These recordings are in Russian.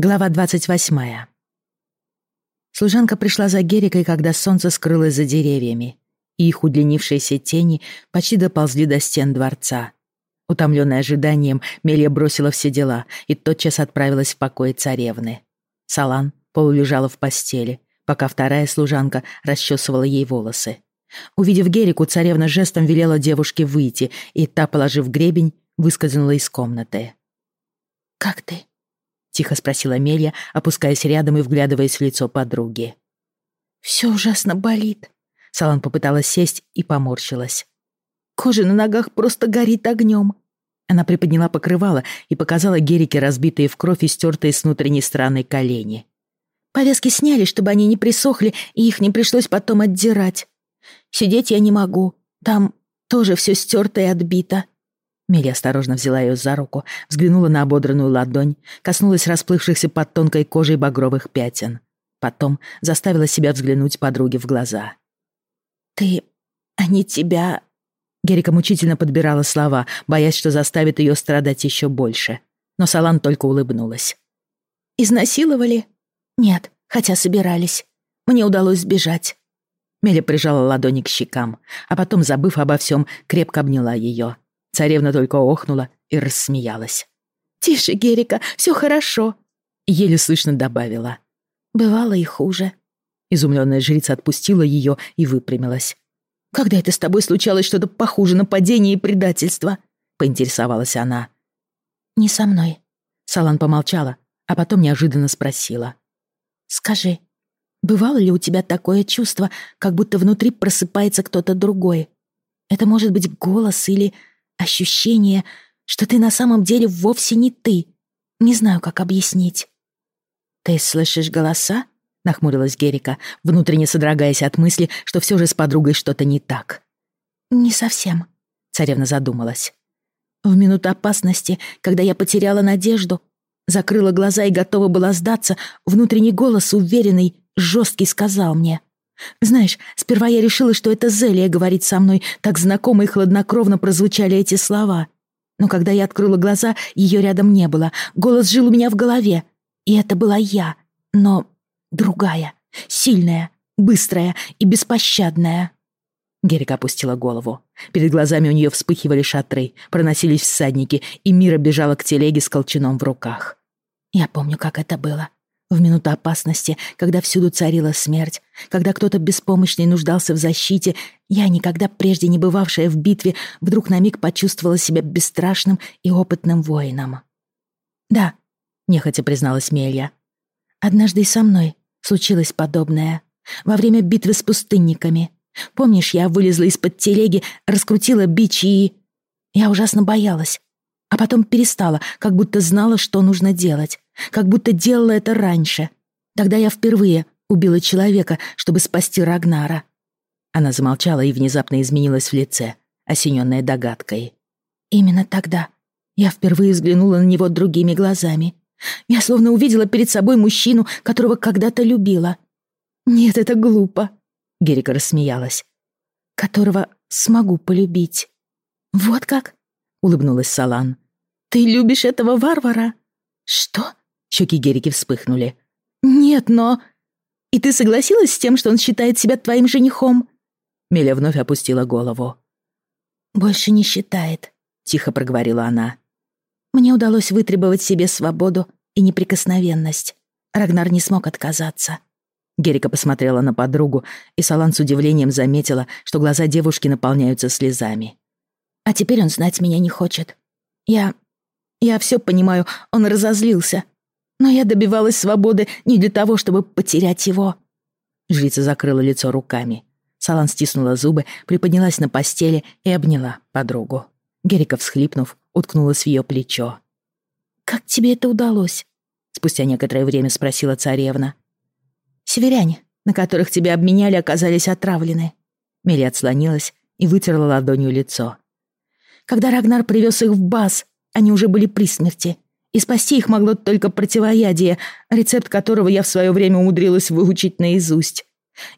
Глава 28. Служанка пришла за Герикой, когда солнце скрылось за деревьями, и их удлинившиеся тени почти доползли до стен дворца. Утомленная ожиданием, Мелья бросила все дела и тотчас отправилась в покой царевны. Салан полулежала в постели, пока вторая служанка расчесывала ей волосы. Увидев Герику, царевна жестом велела девушке выйти, и та, положив гребень, выскользнула из комнаты. «Как ты?» Тихо спросила Мелья, опускаясь рядом и вглядываясь в лицо подруги. Все ужасно болит. Салан попыталась сесть и поморщилась. Кожа на ногах просто горит огнем. Она приподняла покрывало и показала Герике разбитые в кровь и стертые с внутренней стороны колени. Повязки сняли, чтобы они не присохли, и их не пришлось потом отдирать. Сидеть я не могу. Там тоже все стерто и отбито. Мелли осторожно взяла ее за руку, взглянула на ободранную ладонь, коснулась расплывшихся под тонкой кожей багровых пятен. Потом заставила себя взглянуть подруге в глаза. «Ты... они тебя...» Герика мучительно подбирала слова, боясь, что заставит ее страдать еще больше. Но Салан только улыбнулась. «Изнасиловали?» «Нет, хотя собирались. Мне удалось сбежать». Меля прижала ладони к щекам, а потом, забыв обо всем, крепко обняла ее. Царевна только охнула и рассмеялась. «Тише, Герика, все хорошо», — еле слышно добавила. «Бывало и хуже». Изумленная жрица отпустила ее и выпрямилась. «Когда это с тобой случалось что-то похуже нападения и предательства?» — поинтересовалась она. «Не со мной». Салан помолчала, а потом неожиданно спросила. «Скажи, бывало ли у тебя такое чувство, как будто внутри просыпается кто-то другой? Это может быть голос или Ощущение, что ты на самом деле вовсе не ты. Не знаю, как объяснить. «Ты слышишь голоса?» — нахмурилась Герика, внутренне содрогаясь от мысли, что все же с подругой что-то не так. «Не совсем», — царевна задумалась. «В минуту опасности, когда я потеряла надежду, закрыла глаза и готова была сдаться, внутренний голос, уверенный, жесткий, сказал мне — знаешь, сперва я решила, что это Зелия говорит со мной, так знакомо и хладнокровно прозвучали эти слова. Но когда я открыла глаза, ее рядом не было. Голос жил у меня в голове. И это была я, но другая, сильная, быстрая и беспощадная. Герика опустила голову. Перед глазами у нее вспыхивали шатры, проносились всадники, и Мира бежала к телеге с колчаном в руках. Я помню, как это было. В минуту опасности, когда всюду царила смерть, когда кто-то беспомощный нуждался в защите, я, никогда прежде не бывавшая в битве, вдруг на миг почувствовала себя бесстрашным и опытным воином. «Да», — нехотя призналась Мелья, — «однажды и со мной случилось подобное. Во время битвы с пустынниками. Помнишь, я вылезла из-под телеги, раскрутила бич и... Я ужасно боялась, а потом перестала, как будто знала, что нужно делать как будто делала это раньше. Тогда я впервые убила человека, чтобы спасти Рагнара. Она замолчала и внезапно изменилась в лице, осененная догадкой. Именно тогда я впервые взглянула на него другими глазами. Я словно увидела перед собой мужчину, которого когда-то любила. Нет, это глупо. Герика рассмеялась. Которого смогу полюбить. Вот как? Улыбнулась Салан. Ты любишь этого варвара? Что? Щеки Герики вспыхнули. «Нет, но...» «И ты согласилась с тем, что он считает себя твоим женихом?» Миля вновь опустила голову. «Больше не считает», — тихо проговорила она. «Мне удалось вытребовать себе свободу и неприкосновенность. Рагнар не смог отказаться». Герика посмотрела на подругу, и Салан с удивлением заметила, что глаза девушки наполняются слезами. «А теперь он знать меня не хочет. Я... я все понимаю, он разозлился, но я добивалась свободы не для того, чтобы потерять его». Жрица закрыла лицо руками. Салан стиснула зубы, приподнялась на постели и обняла подругу. Герика, всхлипнув, уткнулась в ее плечо. «Как тебе это удалось?» Спустя некоторое время спросила царевна. «Северяне, на которых тебя обменяли, оказались отравлены». Мели отслонилась и вытерла ладонью лицо. «Когда Рагнар привез их в Бас, они уже были при смерти и спасти их могло только противоядие, рецепт которого я в свое время умудрилась выучить наизусть.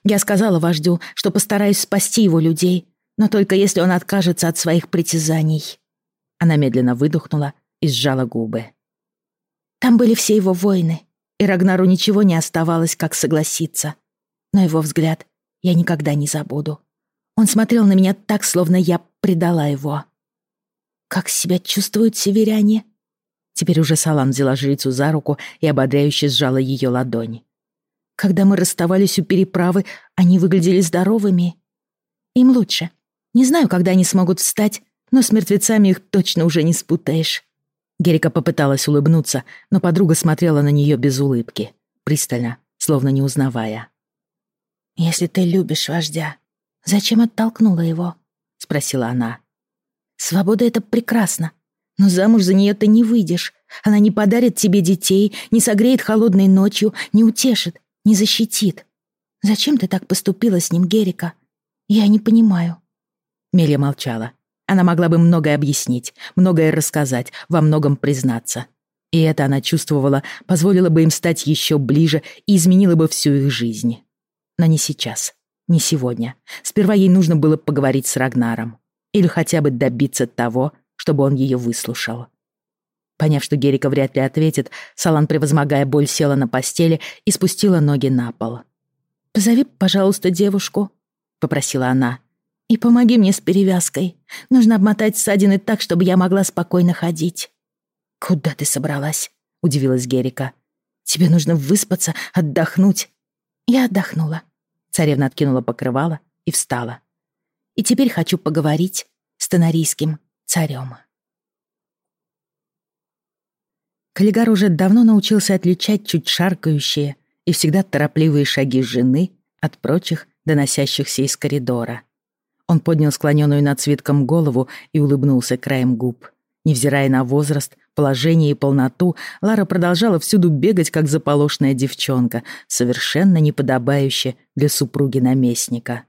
Я сказала вождю, что постараюсь спасти его людей, но только если он откажется от своих притязаний. Она медленно выдохнула и сжала губы. Там были все его воины, и Рагнару ничего не оставалось, как согласиться. Но его взгляд я никогда не забуду. Он смотрел на меня так, словно я предала его. Как себя чувствуют северяне? Теперь уже Салан взяла жрицу за руку и ободряюще сжала ее ладонь. Когда мы расставались у переправы, они выглядели здоровыми. Им лучше. Не знаю, когда они смогут встать, но с мертвецами их точно уже не спутаешь. Герика попыталась улыбнуться, но подруга смотрела на нее без улыбки, пристально, словно не узнавая. «Если ты любишь вождя, зачем оттолкнула его?» — спросила она. «Свобода — это прекрасно, но замуж за нее ты не выйдешь. Она не подарит тебе детей, не согреет холодной ночью, не утешит, не защитит. Зачем ты так поступила с ним, Герика? Я не понимаю». Мелья молчала. Она могла бы многое объяснить, многое рассказать, во многом признаться. И это она чувствовала, позволило бы им стать еще ближе и изменило бы всю их жизнь. Но не сейчас, не сегодня. Сперва ей нужно было поговорить с Рагнаром. Или хотя бы добиться того, чтобы он ее выслушал. Поняв, что Герика вряд ли ответит, Салан, превозмогая боль, села на постели и спустила ноги на пол. «Позови, пожалуйста, девушку», — попросила она. И помоги мне с перевязкой. Нужно обмотать ссадины так, чтобы я могла спокойно ходить». «Куда ты собралась?» — удивилась Герика. «Тебе нужно выспаться, отдохнуть». «Я отдохнула». Царевна откинула покрывало и встала. «И теперь хочу поговорить с тонарийским царем». Каллигар уже давно научился отличать чуть шаркающие и всегда торопливые шаги жены от прочих, доносящихся из коридора. Он поднял склоненную над свитком голову и улыбнулся краем губ. Невзирая на возраст, положение и полноту, Лара продолжала всюду бегать, как заполошная девчонка, совершенно неподобающе для супруги наместника.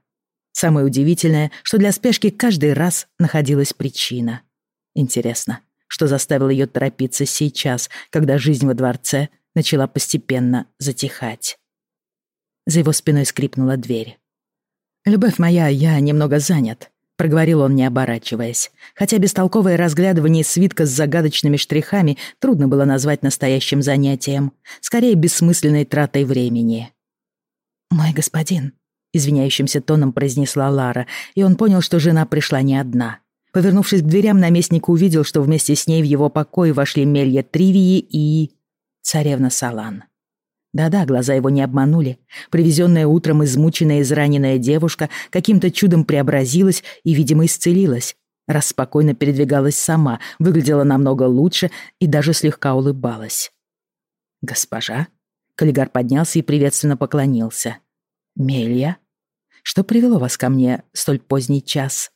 Самое удивительное, что для спешки каждый раз находилась причина. Интересно, что заставило ее торопиться сейчас, когда жизнь во дворце начала постепенно затихать. За его спиной скрипнула дверь. «Любовь моя, я немного занят», — проговорил он, не оборачиваясь. Хотя бестолковое разглядывание свитка с загадочными штрихами трудно было назвать настоящим занятием, скорее бессмысленной тратой времени. «Мой господин», — извиняющимся тоном произнесла Лара, и он понял, что жена пришла не одна. Повернувшись к дверям, наместник увидел, что вместе с ней в его покое вошли Мелья Тривии и... царевна Салан. Да-да, глаза его не обманули. Привезенная утром измученная и израненная девушка каким-то чудом преобразилась и, видимо, исцелилась. Раз спокойно передвигалась сама, выглядела намного лучше и даже слегка улыбалась. «Госпожа?» Каллигар поднялся и приветственно поклонился. «Мелья? Что привело вас ко мне столь поздний час?»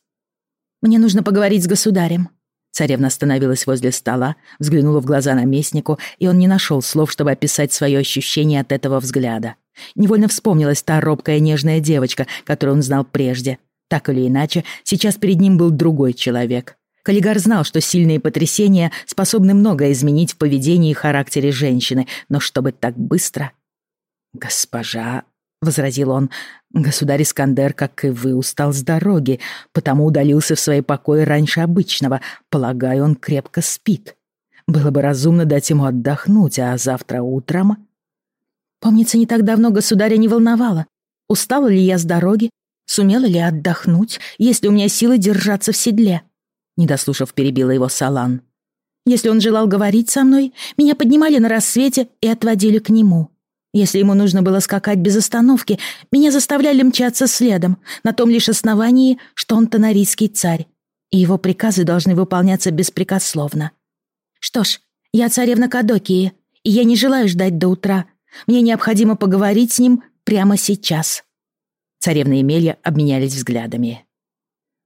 «Мне нужно поговорить с государем», Царевна остановилась возле стола, взглянула в глаза наместнику, и он не нашел слов, чтобы описать свое ощущение от этого взгляда. Невольно вспомнилась та робкая нежная девочка, которую он знал прежде. Так или иначе, сейчас перед ним был другой человек. Каллигар знал, что сильные потрясения способны многое изменить в поведении и характере женщины, но чтобы так быстро... «Госпожа — возразил он. «Государь Искандер, как и вы, устал с дороги, потому удалился в свои покои раньше обычного. Полагаю, он крепко спит. Было бы разумно дать ему отдохнуть, а завтра утром...» «Помнится, не так давно государя не волновало, устала ли я с дороги, сумела ли отдохнуть, есть ли у меня силы держаться в седле?» Недослушав, перебила его Салан. «Если он желал говорить со мной, меня поднимали на рассвете и отводили к нему». Если ему нужно было скакать без остановки, меня заставляли мчаться следом, на том лишь основании, что он тонарийский царь, и его приказы должны выполняться беспрекословно. Что ж, я царевна Кадокии, и я не желаю ждать до утра. Мне необходимо поговорить с ним прямо сейчас». Царевна и Мелья обменялись взглядами.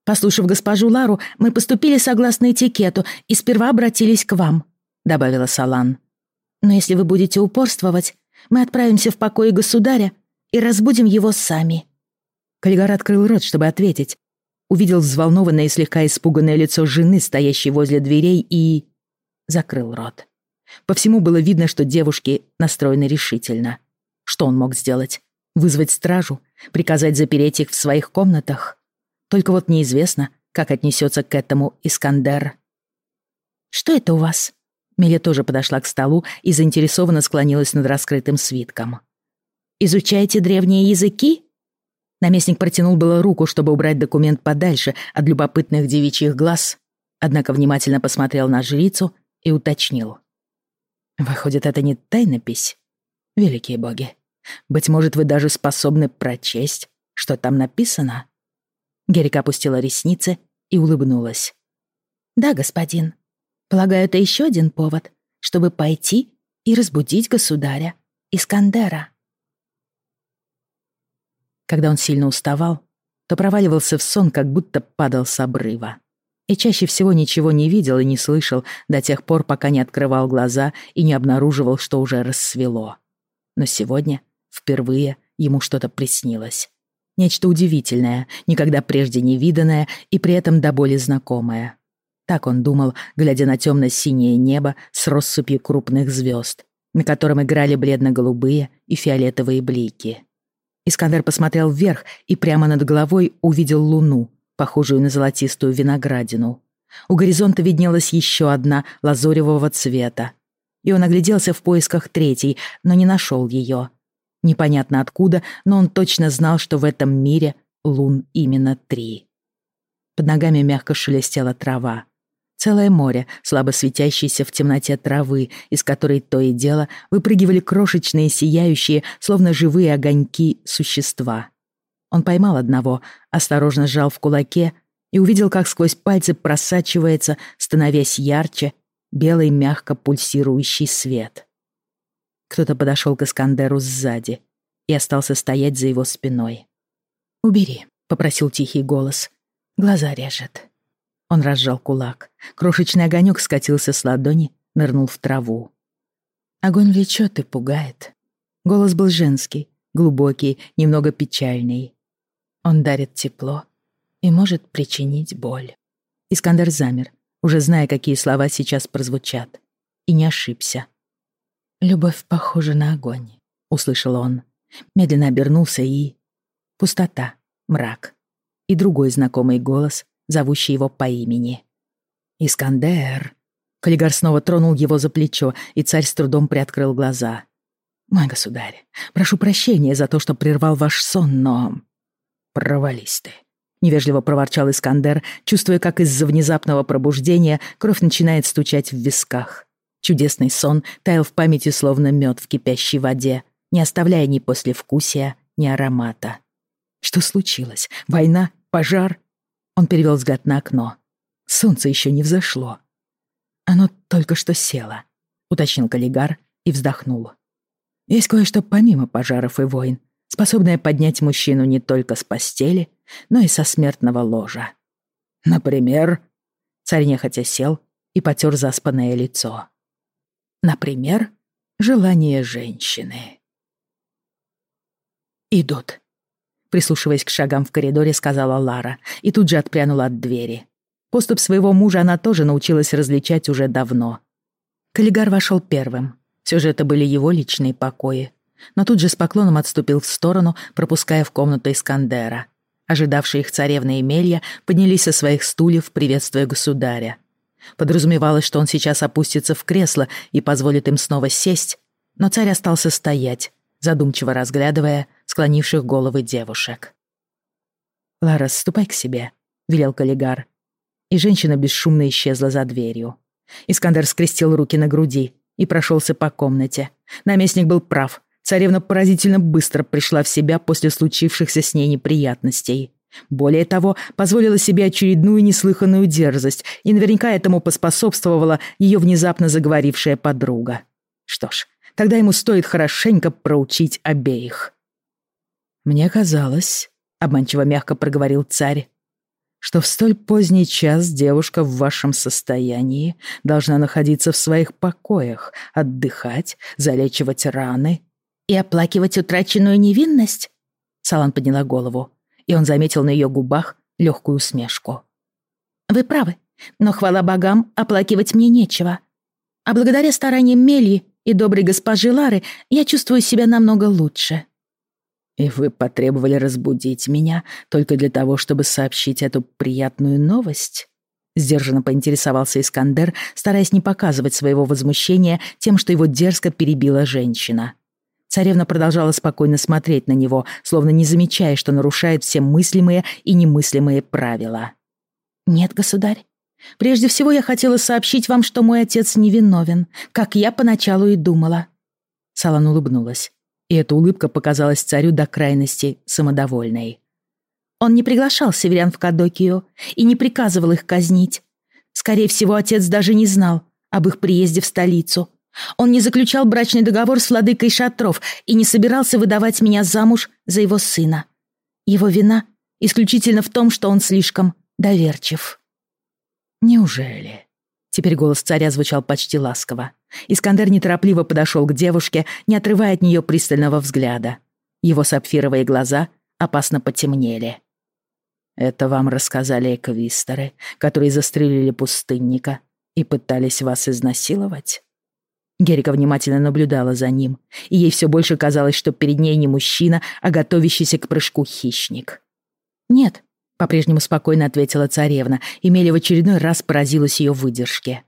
«Послушав госпожу Лару, мы поступили согласно этикету и сперва обратились к вам», — добавила Салан. «Но если вы будете упорствовать, мы отправимся в покой государя и разбудим его сами». Каллигар открыл рот, чтобы ответить. Увидел взволнованное и слегка испуганное лицо жены, стоящей возле дверей, и... закрыл рот. По всему было видно, что девушки настроены решительно. Что он мог сделать? Вызвать стражу? Приказать запереть их в своих комнатах? Только вот неизвестно, как отнесется к этому Искандер. «Что это у вас?» Миля тоже подошла к столу и заинтересованно склонилась над раскрытым свитком. «Изучаете древние языки?» Наместник протянул было руку, чтобы убрать документ подальше от любопытных девичьих глаз, однако внимательно посмотрел на жрицу и уточнил. «Выходит, это не тайнопись? Великие боги, быть может, вы даже способны прочесть, что там написано?» Герика опустила ресницы и улыбнулась. «Да, господин. Полагаю, это еще один повод, чтобы пойти и разбудить государя Искандера». Когда он сильно уставал, то проваливался в сон, как будто падал с обрыва. И чаще всего ничего не видел и не слышал до тех пор, пока не открывал глаза и не обнаруживал, что уже рассвело. Но сегодня, впервые, ему что-то приснилось. Нечто удивительное, никогда прежде не виданное и при этом до боли знакомое. Так он думал, глядя на темно-синее небо с россыпью крупных звезд, на котором играли бледно-голубые и фиолетовые блики. Искандер посмотрел вверх и прямо над головой увидел луну, похожую на золотистую виноградину. У горизонта виднелась еще одна лазуревого цвета. И он огляделся в поисках третьей, но не нашел ее. Непонятно откуда, но он точно знал, что в этом мире лун именно три. Под ногами мягко шелестела трава. Целое море, слабо светящейся в темноте травы, из которой то и дело выпрыгивали крошечные, сияющие, словно живые огоньки, существа. Он поймал одного, осторожно сжал в кулаке и увидел, как сквозь пальцы просачивается, становясь ярче, белый мягко пульсирующий свет. Кто-то подошел к Искандеру сзади и остался стоять за его спиной. «Убери», — попросил тихий голос. «Глаза режет». Он разжал кулак. Крошечный огонек скатился с ладони, нырнул в траву. Огонь влечет и пугает. Голос был женский, глубокий, немного печальный. Он дарит тепло и может причинить боль. Искандер замер, уже зная, какие слова сейчас прозвучат. И не ошибся. «Любовь похожа на огонь», — услышал он. Медленно обернулся и... Пустота, мрак. И другой знакомый голос, зовущий его по имени. «Искандер!» Каллигар снова тронул его за плечо, и царь с трудом приоткрыл глаза. «Мой государь, прошу прощения за то, что прервал ваш сон, но...» «Провались ты!» — невежливо проворчал Искандер, чувствуя, как из-за внезапного пробуждения кровь начинает стучать в висках. Чудесный сон таял в памяти, словно мед в кипящей воде, не оставляя ни послевкусия, ни аромата. Что случилось? Война? Пожар? Он перевел взгляд на окно. Солнце еще не взошло. Оно только что село, уточнил Каллигар и вздохнул. Есть кое-что помимо пожаров и войн, способное поднять мужчину не только с постели, но и со смертного ложа. Например, царь нехотя сел и потер заспанное лицо. Например, желание женщины. Идут. Прислушиваясь к шагам в коридоре, сказала Лара, и тут же отпрянула от двери. Поступ своего мужа она тоже научилась различать уже давно. Каллигар вошел первым. Все же это были его личные покои. Но тут же с поклоном отступил в сторону, пропуская в комнату Искандера. Ожидавшие их царевна и Мелья поднялись со своих стульев, приветствуя государя. Подразумевалось, что он сейчас опустится в кресло и позволит им снова сесть, но царь остался стоять, задумчиво разглядывая склонивших головы девушек. «Лара, ступай к себе», — велел Каллигар. И женщина бесшумно исчезла за дверью. Искандер скрестил руки на груди и прошелся по комнате. Наместник был прав. Царевна поразительно быстро пришла в себя после случившихся с ней неприятностей. Более того, позволила себе очередную неслыханную дерзость, и наверняка этому поспособствовала ее внезапно заговорившая подруга. Что ж, тогда ему стоит хорошенько проучить обеих. «Мне казалось», — обманчиво мягко проговорил царь, «что в столь поздний час девушка в вашем состоянии должна находиться в своих покоях, отдыхать, залечивать раны». «И оплакивать утраченную невинность?» Салан подняла голову, и он заметил на ее губах легкую усмешку. «Вы правы, но, хвала богам, оплакивать мне нечего. А благодаря стараниям Мельи и доброй госпожи Лары я чувствую себя намного лучше». И вы потребовали разбудить меня только для того, чтобы сообщить эту приятную новость? Сдержанно поинтересовался Искандер, стараясь не показывать своего возмущения тем, что его дерзко перебила женщина. Царевна продолжала спокойно смотреть на него, словно не замечая, что нарушает все мыслимые и немыслимые правила. «Нет, государь. Прежде всего я хотела сообщить вам, что мой отец невиновен, как я поначалу и думала». Салан улыбнулась, и эта улыбка показалась царю до крайности самодовольной. Он не приглашал северян в Кадокию и не приказывал их казнить. Скорее всего, отец даже не знал об их приезде в столицу. Он не заключал брачный договор с владыкой Шатров и не собирался выдавать меня замуж за его сына. Его вина исключительно в том, что он слишком доверчив. «Неужели?» Теперь голос царя звучал почти ласково. Искандер неторопливо подошел к девушке, не отрывая от нее пристального взгляда. Его сапфировые глаза опасно потемнели. Это вам рассказали эквисторы, которые застрелили пустынника и пытались вас изнасиловать?» Герика внимательно наблюдала за ним, и ей все больше казалось, что перед ней не мужчина, а готовящийся к прыжку хищник. «Нет», — по-прежнему спокойно ответила царевна, и Мели в очередной раз поразилась ее выдержке.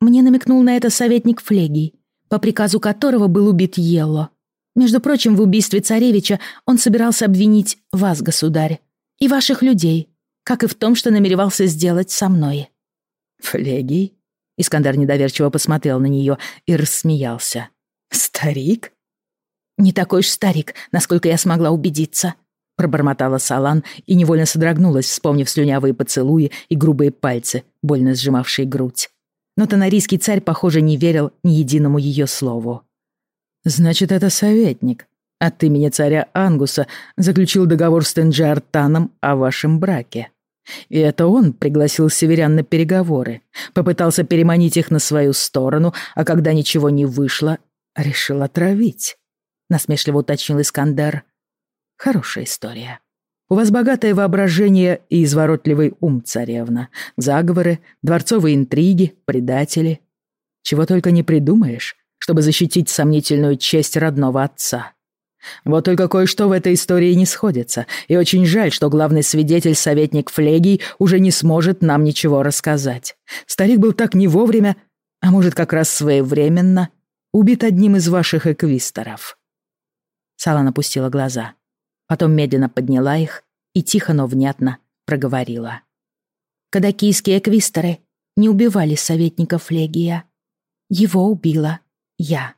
«Мне намекнул на это советник Флегий, по приказу которого был убит Елло. Между прочим, в убийстве царевича он собирался обвинить вас, государь и ваших людей, как и в том, что намеревался сделать со мной». «Флегий?» Искандар недоверчиво посмотрел на нее и рассмеялся. «Старик?» «Не такой уж старик, насколько я смогла убедиться», пробормотала Салан и невольно содрогнулась, вспомнив слюнявые поцелуи и грубые пальцы, больно сжимавшие грудь. Но тонарийский царь, похоже, не верил ни единому ее слову. «Значит, это советник», от имени царя Ангуса заключил договор с Тенджиартаном о вашем браке. И это он пригласил северян на переговоры, попытался переманить их на свою сторону, а когда ничего не вышло, решил отравить. Насмешливо уточнил Искандер. Хорошая история. У вас богатое воображение и изворотливый ум, царевна. Заговоры, дворцовые интриги, предатели. Чего только не придумаешь, чтобы защитить сомнительную честь родного отца. Вот только кое-что в этой истории не сходится, и очень жаль, что главный свидетель, советник Флегий, уже не сможет нам ничего рассказать. Старик был так не вовремя, а может, как раз своевременно, убит одним из ваших эквисторов». Салан опустила глаза, потом медленно подняла их и тихо, но внятно проговорила. «Кадакийские эквисторы не убивали советника Флегия. Его убила я».